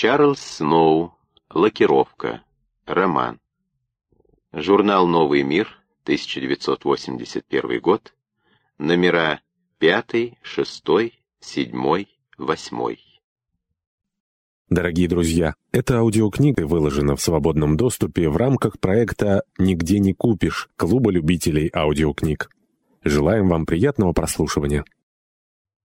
Чарльз Сноу. Лакировка. Роман. Журнал «Новый мир», 1981 год. Номера 5, 6, 7, 8. Дорогие друзья, эта аудиокнига выложена в свободном доступе в рамках проекта «Нигде не купишь» Клуба любителей аудиокниг. Желаем вам приятного прослушивания.